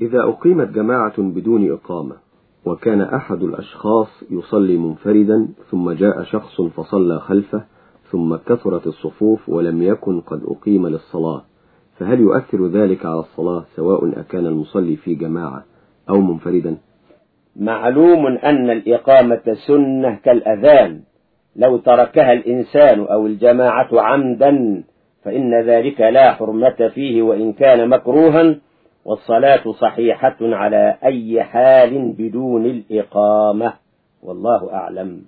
إذا أقيمت جماعة بدون إقامة وكان أحد الأشخاص يصلي منفردا ثم جاء شخص فصلى خلفه ثم كثرت الصفوف ولم يكن قد أقيم للصلاة. فهل يؤثر ذلك على الصلاة سواء أكان المصلي في جماعة أو منفردا؟ معلوم أن الإقامة سنة كالأذان. لو تركها الإنسان أو الجماعة عمدا فإن ذلك لا حرمة فيه وإن كان مكروها والصلاة صحيحة على أي حال بدون الإقامة. والله أعلم.